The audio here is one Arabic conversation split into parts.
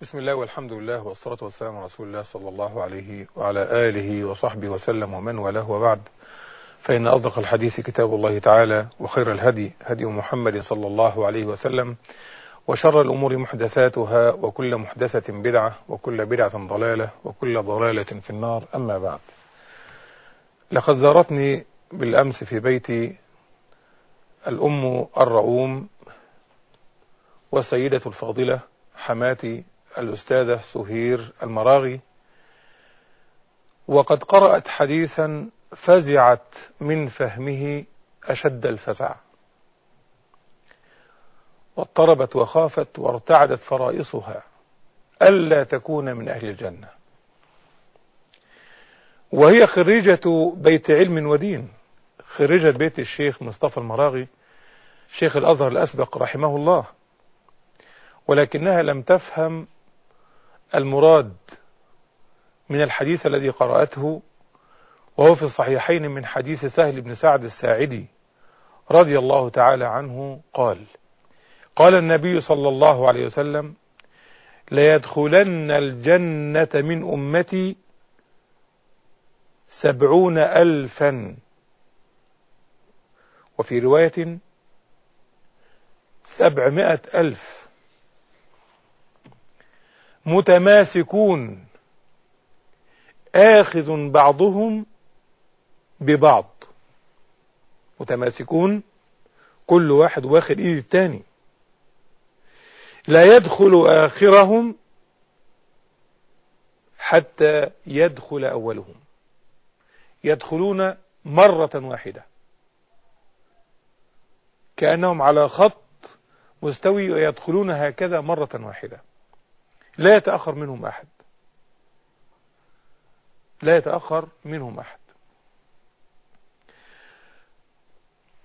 بسم الله والحمد لله والصلاة والسلام على رسول الله صلى الله عليه وعلى آله وصحبه وسلم ومن والاه وبعد. فإن أصدق الحديث كتاب الله تعالى وخير الهدي هدي محمد صلى الله عليه وسلم وشر الأمور محدثاتها وكل محدثة بدعة وكل بدعة ضلالة وكل ضلالة في النار. أما بعد. لقد زارتني بالأمس في بيتي الأم الرؤوم والسيدة الفاضلة حماتي الأستاذة سهير المراغي. وقد قرأت حديثا فزعت من فهمه أشد الفزع. واضطربت وخافت وارتعدت فرائصها ألا تكون من أهل الجنة. وهي خريجة بيت علم ودين خريجة بيت الشيخ مصطفى المراغي شيخ الأزهر الأسبق رحمه الله. ولكنها لم تفهم المراد من الحديث الذي قرأته وهو في الصحيحين من حديث سهل بن سعد الساعدي رضي الله تعالى عنه قال قال النبي صلى الله عليه وسلم ليدخلن الجنة من أمتي سبعون ألفا. وفي رواية سبعمائة ألف. متماسكون. آخذ بعضهم ببعض. متماسكون. كل واحد واخد إيد التاني. لا يدخل آخرهم حتى يدخل أولهم. يدخلون مرة واحدة. كأنهم على خط مستوي ويدخلون هكذا مرة واحدة. لا يتأخر منهم أحد. لا يتأخر منهم أحد.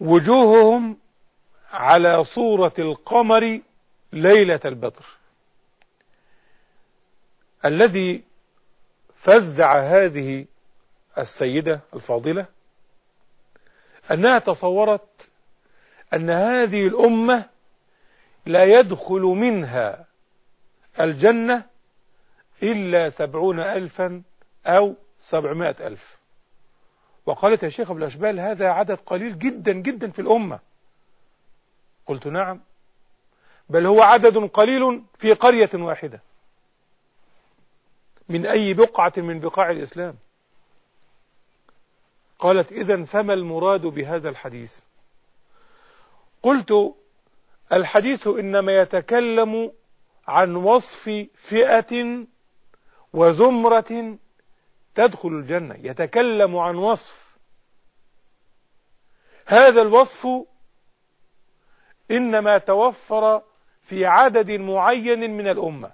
وجوههم على صورة القمر ليلة البدر. الذي فزع هذه السيدة الفاضلة أنها تصورت أن هذه الأمة لا يدخل منها الجنة إلا سبعون ألفا أو سبعمائة ألف. وقالت يا شيخ أبو الأشبال هذا عدد قليل جدا جدا في الأمة. قلت نعم بل هو عدد قليل في قرية واحدة من أي بقعة من بقاع الإسلام. قالت إذا فما المراد بهذا الحديث؟ قلت الحديث إنما يتكلم عن وصف فئة وزمرة تدخل الجنة يتكلم عن وصف. هذا الوصف إنما توفر في عدد معين من الأمة.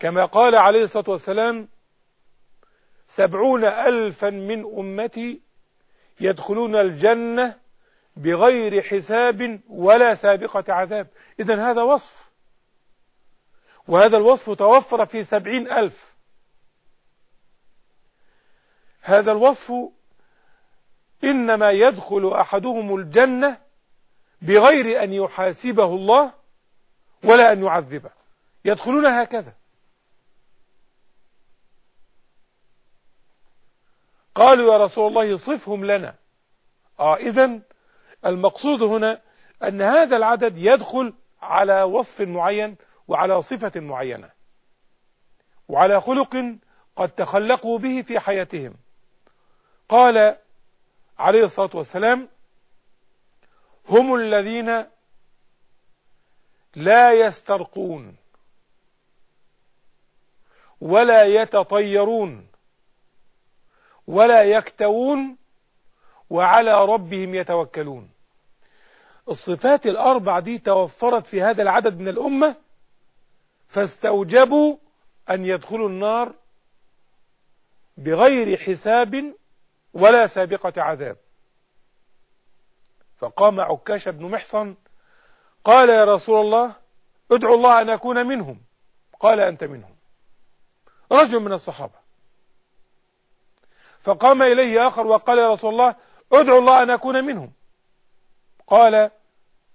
كما قال عليه الصلاة والسلام سبعون ألفا من أمتي يدخلون الجنة بغير حساب ولا سابقة عذاب. إذا هذا وصف. وهذا الوصف توفر في سبعين ألف. هذا الوصف إنما يدخل أحدهم الجنة بغير أن يحاسبه الله ولا أن يعذبه. يدخلون هكذا. قالوا يا رسول الله صفهم لنا. آه إذن المقصود هنا أن هذا العدد يدخل على وصف معين وعلى صفة معينة. وعلى خلق قد تخلقوا به في حياتهم. قال عليه الصلاة والسلام هم الذين لا يسترقون ولا يتطيرون ولا يكتوون وعلى ربهم يتوكلون. الصفات الأربع دي توفرت في هذا العدد من الأمة فاستوجبوا أن يدخلوا النار بغير حساب ولا سابقة عذاب. فقام عكاش بن محصن قال يا رسول الله ادعو الله أن أكون منهم. قال أنت منهم. رجل من الصحابة. فقام إليه آخر وقال يا رسول الله ادعو الله أن أكون منهم. قال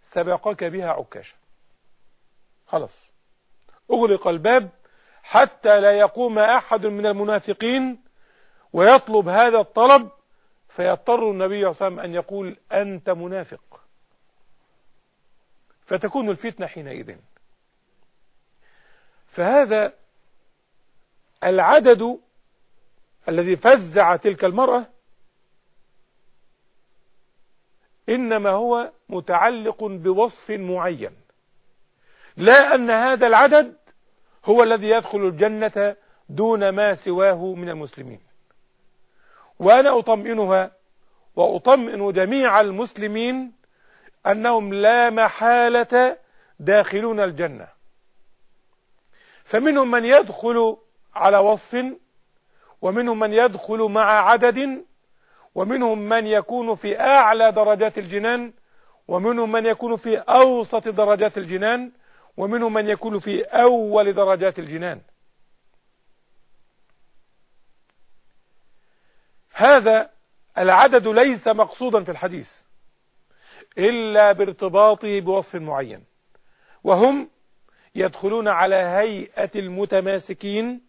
سبقك بها عكاشة. خلاص. أغلق الباب حتى لا يقوم أحد من المنافقين ويطلب هذا الطلب فيضطر النبي صلى الله عليه وسلم أن يقول أنت منافق. فتكون الفتنة حينئذ. فهذا العدد الذي فزع تلك المرأة إنما هو متعلق بوصف معين لا أن هذا العدد هو الذي يدخل الجنة دون ما سواه من المسلمين. وأنا أطمئنها وأطمئن جميع المسلمين أنهم لا محالة داخلون الجنة. فمنهم من يدخل على وصف ومنهم من يدخل مع عدد ومنهم من يكون في أعلى درجات الجنان ومنهم من يكون في أوسط درجات الجنان ومنهم من يكون في أول درجات الجنان. هذا العدد ليس مقصودا في الحديث إلا بارتباطه بوصف معين. وهم يدخلون على هيئة المتماسكين.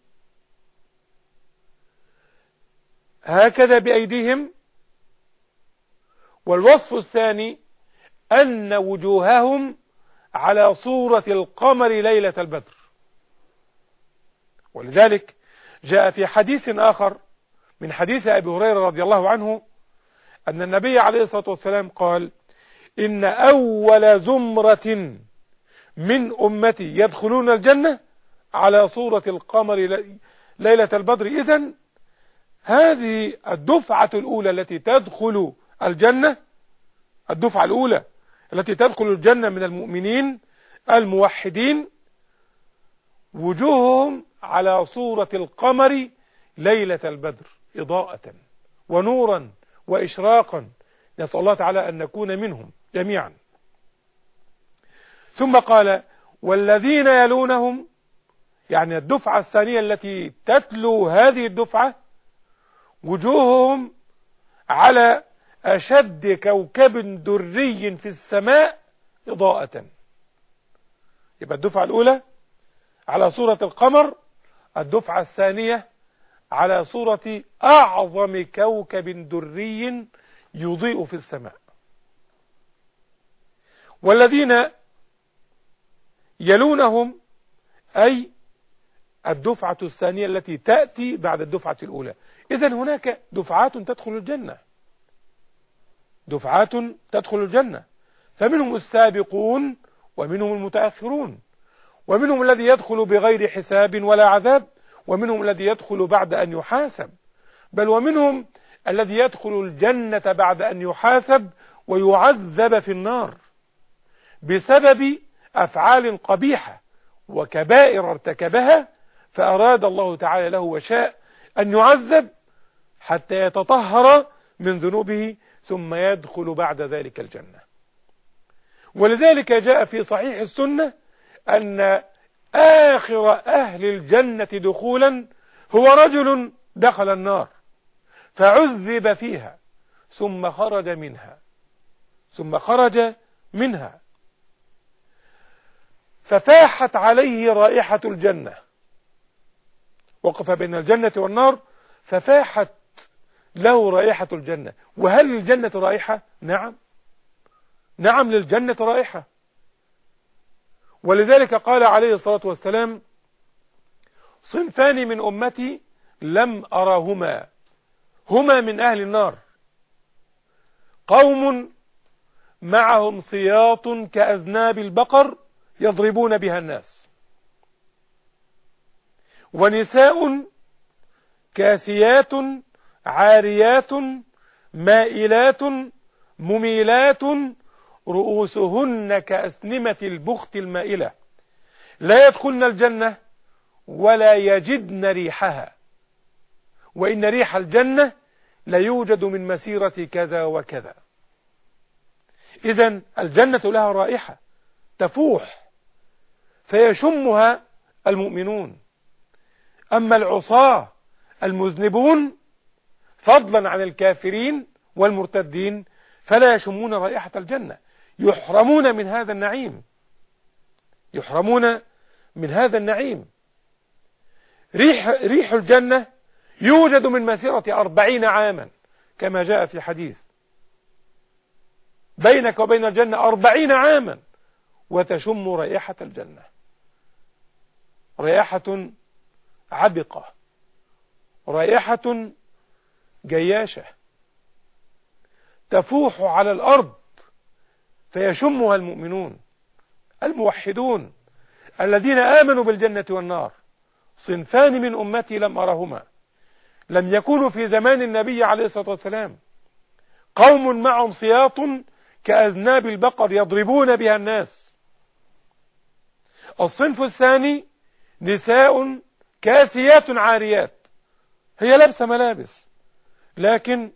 هكذا بأيديهم. والوصف الثاني أن وجوههم على صورة القمر ليلة البدر. ولذلك جاء في حديث آخر من حديث أبي هريرة رضي الله عنه أن النبي عليه الصلاة والسلام قال إن أول زمرة من أمتي يدخلون الجنة على صورة القمر ليلة البدر. إذن هذه الدفعة الأولى التي تدخل الجنة الدفعة الأولى التي تدخل الجنة من المؤمنين الموحدين وجوههم على صورة القمر ليلة البدر إضاءة ونورا وإشراقا. نسأل الله تعالى أن نكون منهم جميعا. ثم قال والذين يلونهم يعني الدفعة الثانية التي تتلو هذه الدفعة وجوههم على أشد كوكب دري في السماء إضاءة. يبقى الدفعة الأولى على صورة القمر الدفعة الثانية على صورة أعظم كوكب دري يضيء في السماء. والذين يلونهم أي الدفعة الثانية التي تأتي بعد الدفعة الأولى. إذا هناك دفعات تدخل الجنة. دفعات تدخل الجنة. فمنهم السابقون ومنهم المتأخرون. ومنهم الذي يدخل بغير حساب ولا عذاب. ومنهم الذي يدخل بعد أن يحاسب. بل ومنهم الذي يدخل الجنة بعد أن يحاسب ويعذب في النار. بسبب أفعال قبيحة وكبائر ارتكبها فأراد الله تعالى له وشاء أن يعذب حتى يتطهر من ذنوبه ثم يدخل بعد ذلك الجنة. ولذلك جاء في صحيح السنة أن آخر أهل الجنة دخولا هو رجل دخل النار فعذب فيها ثم خرج منها ثم خرج منها. ففاحت عليه رائحة الجنة. وقف بين الجنة والنار ففاحت له رائحة الجنة. وهل للجنة رائحة؟ نعم. نعم للجنة رائحة. ولذلك قال عليه الصلاة والسلام صنفان من أمتي لم أرهما هما من أهل النار. قوم معهم سياط كأذناب البقر يضربون بها الناس. ونساء كاسيات عاريات مائلات مميلات رؤوسهن كأسنمة البخت المائلة. لا يدخلن الجنة ولا يجدن ريحها. وإن ريح الجنة ليوجد من مسيرة كذا وكذا. إذا الجنة لها رائحة تفوح فيشمها المؤمنون. أما العصاة المذنبون فضلا عن الكافرين والمرتدين فلا يشمون رائحة الجنة. يحرمون من هذا النعيم. يحرمون من هذا النعيم. ريح, ريح الجنة يوجد من مسيرة أربعين عاما كما جاء في حديث بينك وبين الجنة أربعين عاما وتشم رائحة الجنة. رائحة عبقة. رائحة جياشة تفوح على الأرض فيشمها المؤمنون الموحدون الذين آمنوا بالجنة والنار. صنفان من أمتي لم أرهما. لم يكونوا في زمان النبي عليه الصلاة والسلام. قوم معهم سياط كأذناب البقر يضربون بها الناس. الصنف الثاني نساء كاسيات عاريات. هي لابسة ملابس. لكن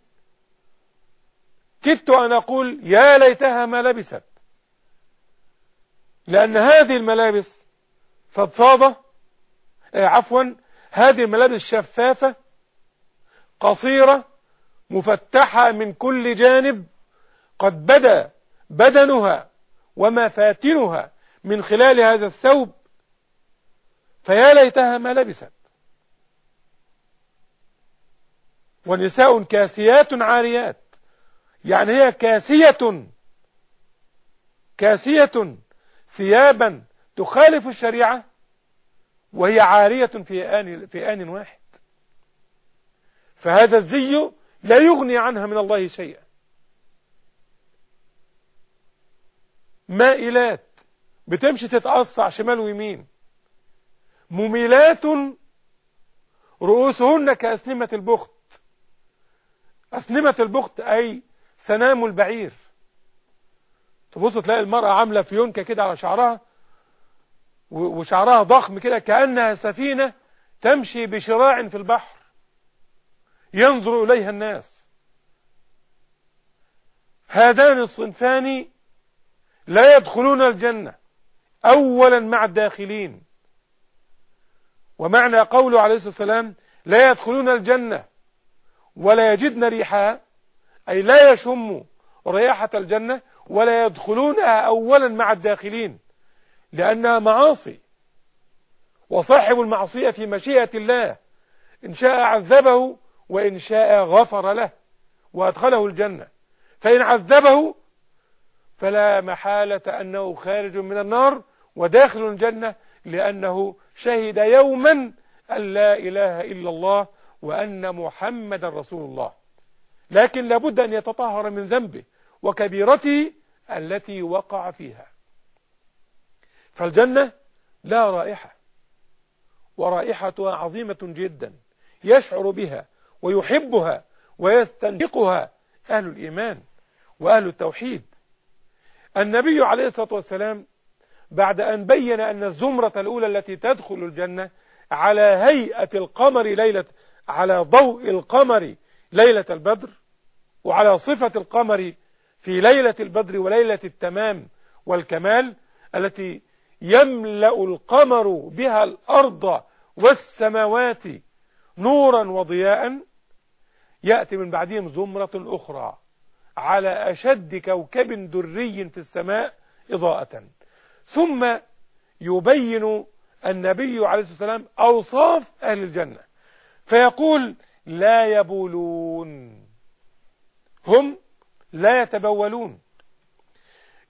كدت أن أقول يا ليتها ما لبست. لأن هذه الملابس فضفاضة آه، عفوا هذه الملابس شفافة قصيرة مفتحة من كل جانب قد بدا بدنها ومفاتنها من خلال هذا الثوب. فيا ليتها ما لبست. ونساء كاسيات عاريات. يعني هي كاسية كاسية ثيابا تخالف الشريعة وهي عارية في آن, في آن واحد. فهذا الزي لا يغني عنها من الله شيئا. مائلات بتمشي تتقصع شمال ويمين. مميلات رؤوسهن كأسنمة البخت. أسنمة البخت أي سنام البعير. تبص تلاقي المرأة عاملة فيونكة كده على شعرها وشعرها ضخم كده كأنها سفينة تمشي بشراع في البحر. ينظر إليها الناس. هذان الصنفان لا يدخلون الجنة أولا مع الداخلين. ومعنى قوله عليه الصلاة والسلام لا يدخلون الجنة ولا يجدن ريحها أي لا يشم رياحة الجنة ولا يدخلونها أولا مع الداخلين لأنها معاصي. وصاحب المعصية في مشيئة الله إن شاء عذبه وإن شاء غفر له وأدخله الجنة. فإن عذبه فلا محالة أنه خارج من النار وداخل الجنة لأنه شهد يوما أن لا إله إلا الله وأن محمد رسول الله. لكن لابد أن يتطهر من ذنبه وكبيرته التي وقع فيها. فالجنة لا رائحة ورائحتها عظيمة جدا يشعر بها ويحبها ويستنطقها أهل الإيمان وأهل التوحيد. النبي عليه الصلاة والسلام بعد أن بين أن الزمرة الأولى التي تدخل الجنة على هيئة القمر ليلة على ضوء القمر ليلة البدر وعلى صفة القمر في ليلة البدر وليلة التمام والكمال التي يملأ القمر بها الأرض والسماوات نورا وضياء. يأتي من بعدهم زمرة أخرى على أشد كوكب دري في السماء إضاءة. ثم يبين النبي عليه الصلاة والسلام أوصاف أهل الجنة. فيقول لا يبولون. هم لا يتبولون.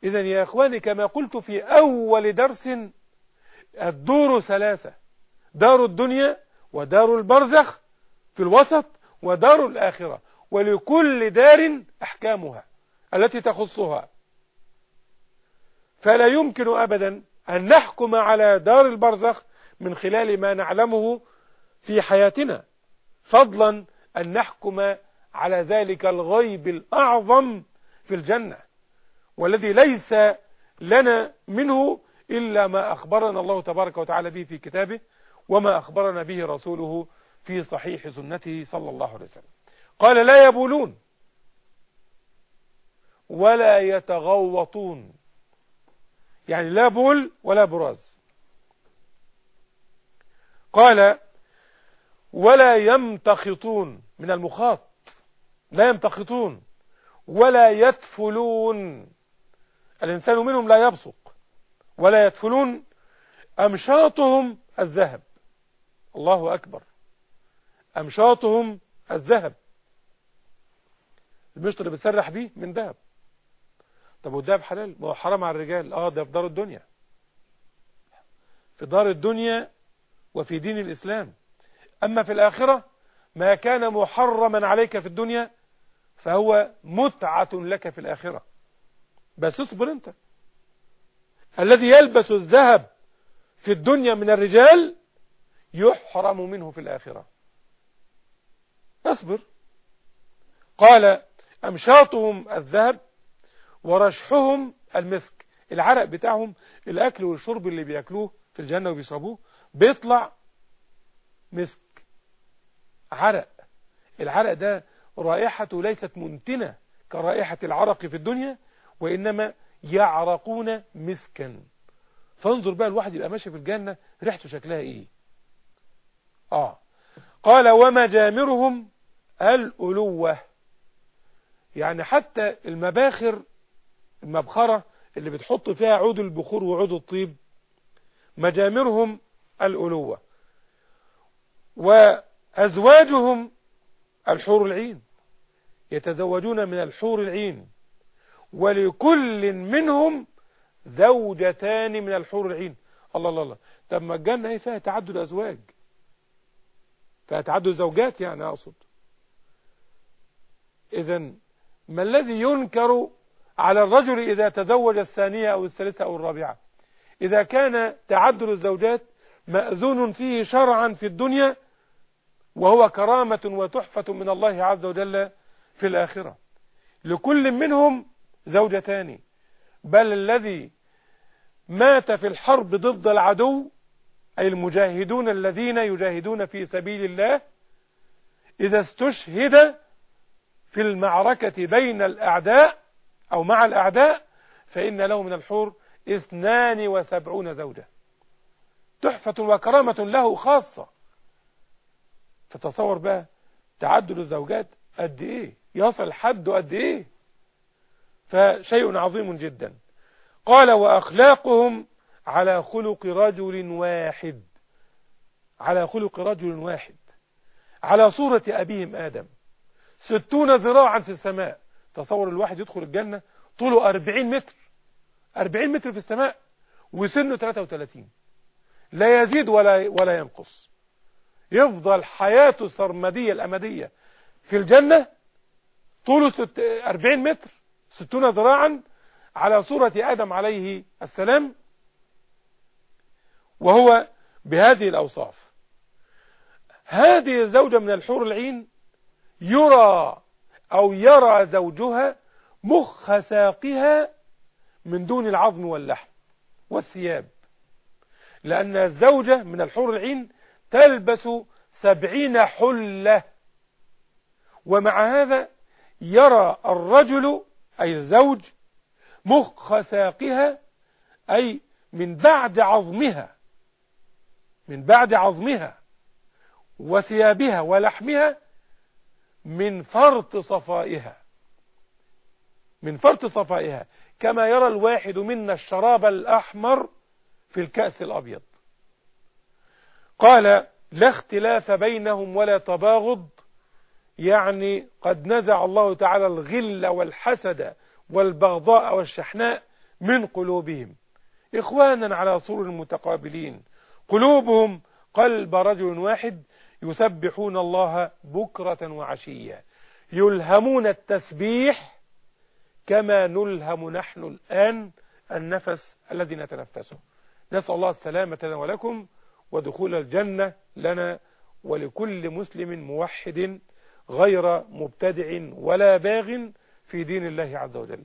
إذا يا إخواني كما قلت في أول درس الدور ثلاثة. دار الدنيا ودار البرزخ في الوسط ودار الآخرة. ولكل دار أحكامها التي تخصها. فلا يمكن أبدا أن نحكم على دار البرزخ من خلال ما نعلمه في حياتنا فضلا أن نحكم على ذلك الغيب الأعظم في الجنة والذي ليس لنا منه إلا ما أخبرنا الله تبارك وتعالى به في كتابه وما أخبرنا به رسوله في صحيح سنته صلى الله عليه وسلم. قال لا يبولون ولا يتغوطون. يعني لا بول ولا براز. قال ولا يمتخطون من المخاط لا يمتخطون ولا يتفلون. الإنسان منهم لا يبصق ولا يتفلون أمشاطهم الذهب. الله أكبر. أمشاطهم الذهب. المشط اللي بتسرح بيه من ذهب. طب والذهب حلال؟ ما هو حرام على الرجال. آه ده في دار الدنيا. في دار الدنيا وفي دين الإسلام. أما في الآخرة ما كان محرما عليك في الدنيا فهو متعة لك في الآخرة. بس اصبر أنت. الذي يلبس الذهب في الدنيا من الرجال يحرم منه في الآخرة. اصبر. قال أمشاطهم الذهب ورشحهم المسك. العرق بتاعهم الأكل والشرب اللي بيأكلوه في الجنة وبيصابوه بيطلع مسك. عرق. العرق ده رائحته ليست منتنة كرائحة العرق في الدنيا وإنما يعرقون مسكا. فانظر بقى الواحد يبقى ماشي في الجنة ريحته شكلها إيه؟ آه. قال ومجامرهم الألوة. يعني حتى المباخر المبخرة اللي بتحط فيها عود البخور وعود الطيب مجامرهم الألوة وأزواجهم الحور العين يتزوجون من الحور العين ولكل منهم زوجتان من الحور العين. الله الله الله. طب ما الجنة هي فيها تعدد أزواج فيها تعدد زوجات يعني أقصد. إذا ما الذي ينكر على الرجل إذا تزوج الثانية أو الثالثة أو الرابعة. إذا كان تعدد الزوجات مأذون فيه شرعا في الدنيا وهو كرامة وتحفة من الله عز وجل في الآخرة. لكل منهم زوجتان. بل الذي مات في الحرب ضد العدو أي المجاهدون الذين يجاهدون في سبيل الله إذا استشهد في المعركة بين الأعداء أو مع الأعداء فإن له من الحور اثنان وسبعون زوجة. تحفة وكرامة له خاصة. فتصور بقى تعدد الزوجات قد إيه؟ يصل حد قد إيه؟ فشيء عظيم جدا. قال وأخلاقهم على خلق رجل واحد. على خلق رجل واحد. على صورة أبيهم آدم. ستون ذراعا في السماء. تصور الواحد يدخل الجنة طوله أربعين متر. أربعين متر في السماء وسنه 33 لا يزيد ولا ولا ينقص. يفضل حياته سرمدية الأمدية في الجنة طوله 40 متر 60 ذراعا على صورة آدم عليه السلام. وهو بهذه الأوصاف. هذه الزوجة من الحور العين يرى أو يرى زوجها مخ ساقها من دون العظم واللحم والثياب. لأن الزوجة من الحور العين تلبس سبعين حلة. ومع هذا يرى الرجل أي الزوج مخ ساقها أي من بعد عظمها من بعد عظمها وثيابها ولحمها من فرط صفائها. من فرط صفائها. كما يرى الواحد منا الشراب الأحمر في الكأس الأبيض. قال لا اختلاف بينهم ولا تباغض. يعني قد نزع الله تعالى الغل والحسد والبغضاء والشحناء من قلوبهم. إخوانا على سور متقابلين. قلوبهم قلب رجل واحد يسبحون الله بكرة وعشية. يلهمون التسبيح كما نلهم نحن الآن النفس الذي نتنفسه. نسأل الله السلامة لنا ولكم ودخول الجنة لنا ولكل مسلم موحد غير مبتدع ولا باغ في دين الله عز وجل.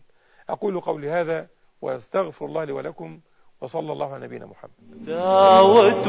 أقول قولي هذا وأستغفر الله لي ولكم وصلى الله على نبينا محمد. دعوة